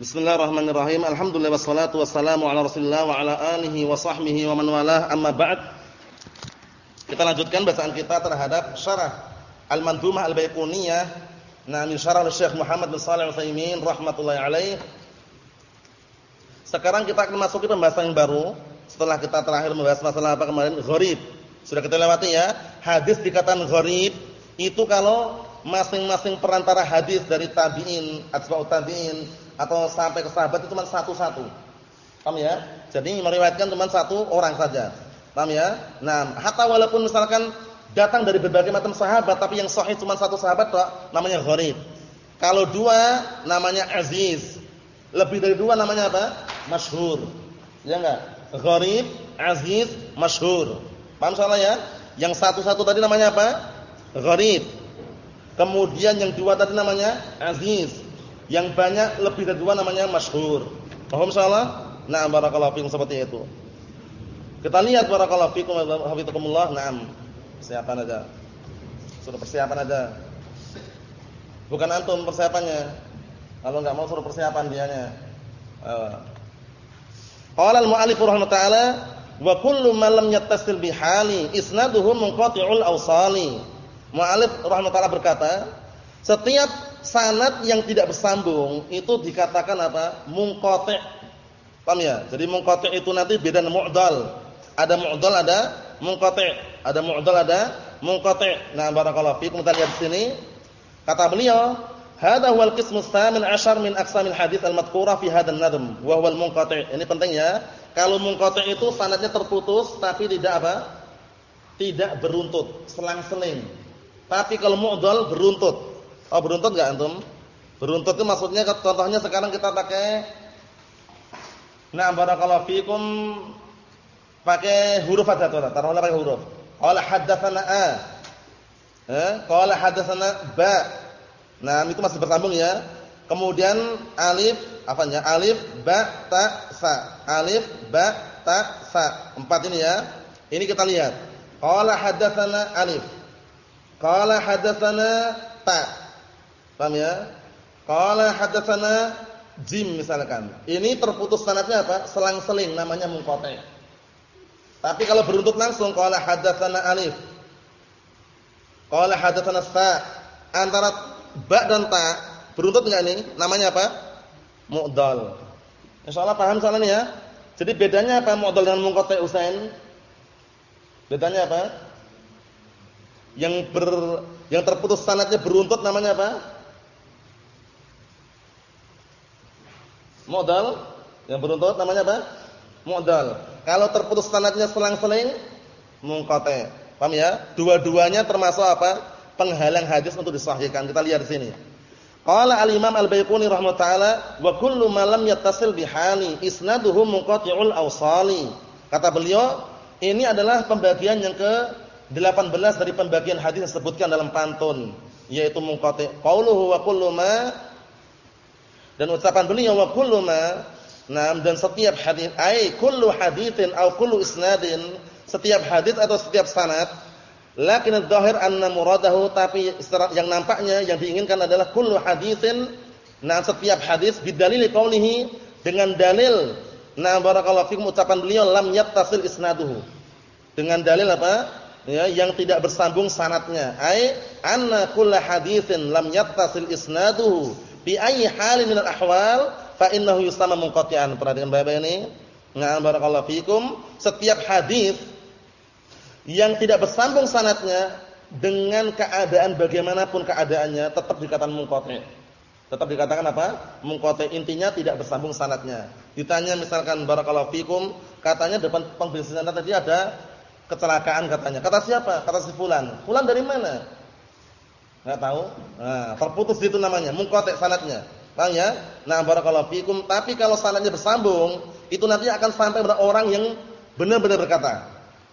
Bismillahirrahmanirrahim. Alhamdulillah wassalatu wassalamu ala Rasulillah wa ala alihi wa sahbihi wa man walah. Amma ba'd. Kita lanjutkan bacaan kita terhadap syarah Al-Mandhumah Al-Baiquniyah nah min syarah Syekh Muhammad bin Shalih Al-Utsaimin rahimatullah alaih. Sekarang kita akan masuk ke pembahasan yang baru setelah kita terakhir membahas masalah apa kemarin gharib. Sudah kita lewati ya. Hadis dikatakan gharib itu kalau masing-masing perantara hadis dari tabi'in, atba'ut tabi'in atau sampai ke sahabat itu cuma satu-satu. Paham ya? Jadi meriwayatkan cuma satu orang saja. Paham ya? Nah, hatta walaupun misalkan datang dari berbagai macam sahabat tapi yang sahih cuma satu sahabat kok namanya gharib. Kalau dua namanya aziz. Lebih dari dua namanya apa? Masyhur. Ya enggak? Gharib, aziz, masyhur. Paham salah ya? Yang satu-satu tadi namanya apa? Gharib. Kemudian yang dua tadi namanya aziz. Yang banyak lebih dari dua namanya masyhur. Paham salah? Nah, barakallahu fikum seperti itu. Kita lihat barakallahu fikum hafizakumullah. Naam. Persiapan aja. Suruh persiapan aja. Bukan antum persiapannya. Kalau enggak mau suruh persiapan dianya. Qala al-mu'allif rahimahullah wa kullu ma lam yattasil bihali isnaduhu munqati'ul awsali. Mu'allif rahimahullah berkata, setiap sanad yang tidak bersambung itu dikatakan apa? Munqati'. Paham ya? Jadi munqati' itu nanti beda dengan mu'dal. Ada mu'dal, ada munqati'. Ada mu'dal, ada munqati'. Nah, barakallahu fiikum kita lihat di sini. Kata beliau, "Hadza huwal qismu tsamin 'ashar min aqsamil hadits al-madhkurah fi hadzal nadhm, wa huwal munqati'." Ini penting ya. Kalau munqati' itu sanadnya terputus tapi tidak apa? Tidak beruntut, selang-seling. Tapi kalau mu'dal beruntut. Oh beruntut enggak antum? Beruntut itu maksudnya contohnya sekarang kita pakai Nah barakallahu fikum pakai huruf aja tuh, taruhlah pakai huruf. Qala haddatsana a. Eh, qala ba. Nah, itu masih bersambung ya. Kemudian alif apanya? Alif ba ta sa. Alif ba ta sa. Empat ini ya. Ini kita lihat. Qala haddatsana alif. Qala haddatsana ta. Paham ya? Qala hadatsana Jim misalkan. Ini terputus sanadnya apa? Selang-seling namanya munqati'. Tapi kalau beruntut langsung qala hadatsana Alif. Qala hadatsana Sa. Antara ba dan ta beruntut enggak ini? Namanya apa? Mu'dal. Insyaallah paham soal ini ya? Jadi bedanya apa mu'dal dengan munqati' Usain? Bedanya apa? Yang ber yang terputus sanadnya beruntut namanya apa? Modal yang beruntut namanya apa? Modal. Kalau terputus sanadnya selang-seling mungqati. Paham ya? Dua-duanya termasuk apa? Penghalang hadis untuk disahihkan. Kita lihat di sini. Qala al-Imam Al-Baiquni rahimahullah wa kullu ma lam yattasil bihali isnaduhu munqati'ul awsali. Kata beliau, ini adalah pembagian yang ke 18 dari pembagian hadis yang disebutkan dalam pantun, yaitu munqati'. Qauluhu wa kullu ma dan ucapan beliau wa kullu ma nah dan setiap hadis ai kullu haditsin au kullu isnadin setiap hadis atau setiap sanad lakin adh-dhahir anna muradahu tapi yang nampaknya yang diinginkan adalah kullu haditsin nah setiap hadis bidalili qaulihi dengan dalil nah barakallahu fikum ucapan beliau lam yattasil isnaduhu. Dengan dalil apa? Ya yang tidak bersambung sanatnya. Ai anna kullu haditsin lam yattasil isnaduhu bi ayyi halin minal ahwal fa innahu yusama munqati'an. Perhatikan baik-baik ini. Nah, barakallahu fikum, setiap hadis yang tidak bersambung sanatnya dengan keadaan bagaimanapun keadaannya tetap dikatakan munqati'. Tetap dikatakan apa? Munqati'. Intinya tidak bersambung sanatnya. Ditanya misalkan barakallahu fikum, katanya depan pembicaraan tadi ada kecelakaan katanya. Kata siapa? Kata si fulan. Fulan dari mana? Enggak tahu? Nah, terputus itu namanya, mungqati' sanadnya. Paham ya? Nah, barakallahu fikum. Tapi kalau sanadnya bersambung, itu nanti akan sampai kepada orang yang benar-benar berkata.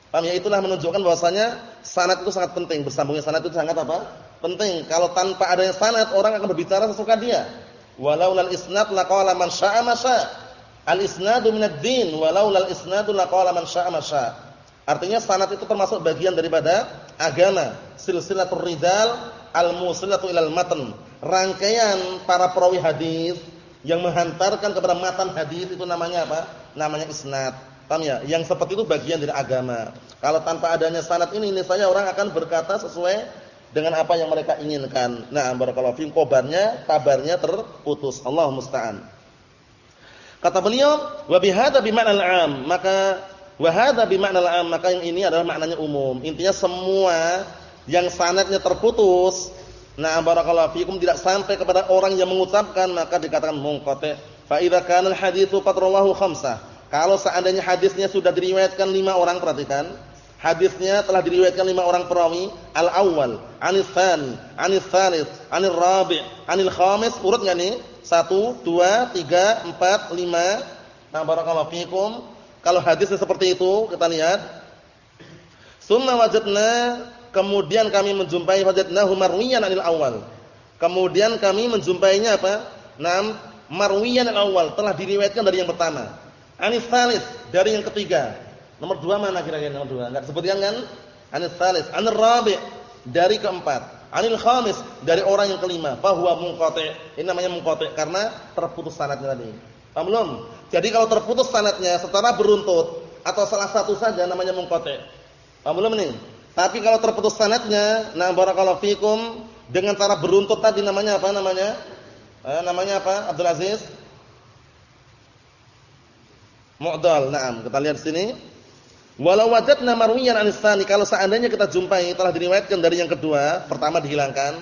Paham ya? Itulah menunjukkan bahwasanya sanad itu sangat penting. Bersambungnya sanad itu sangat apa? Penting. Kalau tanpa adanya sanad, orang akan berbicara sesuka dia. Walau lal isnad laqala man syaa ma Al-isnadu minad din, walau lal isnadu laqala man syaa ma Artinya sanad itu termasuk bagian daripada agama. Silsilatul ridal al-musilatu ilal matan. Rangkaian para perawi hadis yang menghantarkan kepada matan hadis itu namanya apa? Namanya isnad. Paham ya? Yang seperti itu bagian dari agama. Kalau tanpa adanya sanad ini, saya orang akan berkata sesuai dengan apa yang mereka inginkan. Nah, barakallahu fiikum kabarnya, kabarnya terputus. Allah musta'an. Kata beliau, wa bihadza bima'nal 'am, maka wa hadza bima'nal 'am, maka yang ini adalah maknanya umum. Intinya semua yang sanadnya terputus, nah barakallahu fiikum tidak sampai kepada orang yang mengucapkan maka dikatakan munqati'. Fa idza kana al-haditsu qad khamsah kalau seandainya hadisnya sudah diriwayatkan lima orang, perhatikan. Hadisnya telah diriwayatkan lima orang perawi. Al-awwal, anil thani, anil thalith, anil rabi', anil khamis. Urut nggak nih? Satu, dua, tiga, empat, lima. Nah, barakallahu fikum. Kalau hadisnya seperti itu, kita lihat. Summa wajadna, kemudian kami menjumpai wajadnahu marwiyan anil awal. Kemudian kami menjumpainya apa? Nam marwiyan al awal, telah diriwayatkan dari yang pertama. Anis salis dari yang ketiga. Nomor dua mana kira-kira nomor dua? Enggak disebutkan kan? Anis salis. Anir rabi dari keempat. Anil khamis dari orang yang kelima. Bahwa munqati. Ini namanya munqati karena terputus sanadnya tadi. Paham? Jadi kalau terputus sanadnya secara beruntut atau salah satu saja namanya munqati. Paham belum? Tapi kalau terputus sanadnya, nah barakallahu fikum dengan cara beruntut tadi namanya apa namanya? Eh, namanya apa? Abdul Aziz? Mu'dal. Naam, kita lihat sini. Walau wajadna marwiyan anis tsani, kalau seandainya kita jumpai telah diriwayatkan dari yang kedua, pertama dihilangkan.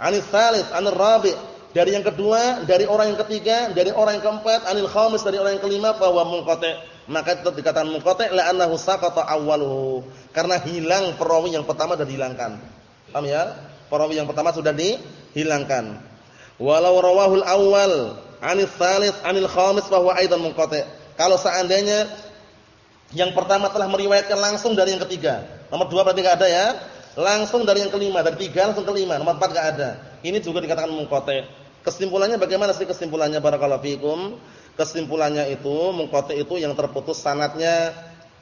Anis tsalits, anir rabi', dari yang kedua, dari orang yang ketiga, dari orang yang keempat, anil khamis dari orang yang kelima bahwa munqati'. Maka itu dikatakan munqati' la'annahu saqata awwaluhu. Karena hilang perawi yang pertama sudah dihilangkan. Paham ya? Perawi yang pertama sudah dihilangkan. Walau rawahul awwal anis tsalits anil khamis bahwa aidan munqati'. Kalau seandainya yang pertama telah meriwayatkan langsung dari yang ketiga. Nomor dua berarti enggak ada ya. Langsung dari yang kelima, dari tiga langsung kelima. Nomor empat enggak ada. Ini juga dikatakan mungkote. Kesimpulannya bagaimana sih kesimpulannya barakallahu fikum? Kesimpulannya itu mungkote itu yang terputus sanatnya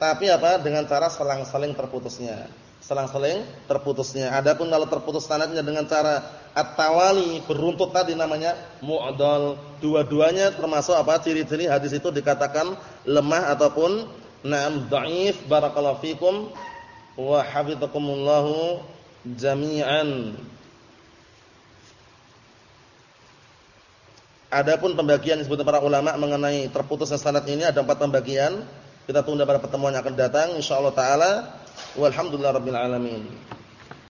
tapi apa? Dengan cara selang-seling terputusnya selang-seling terputusnya. Adapun kalau terputus sanadnya dengan cara at-tawali beruntut tadi namanya mu'dal. Dua-duanya termasuk apa? Ciri-ciri hadis itu dikatakan lemah ataupun na'am dhaif. Barakallahu fikum wa hafizakumullahu jami'an. Adapun pembagian disebutkan para ulama mengenai terputusnya sanad ini ada empat pembagian. Kita tunda pada pertemuan yang akan datang insyaallah taala. Walhamdulillah rabbil alamin.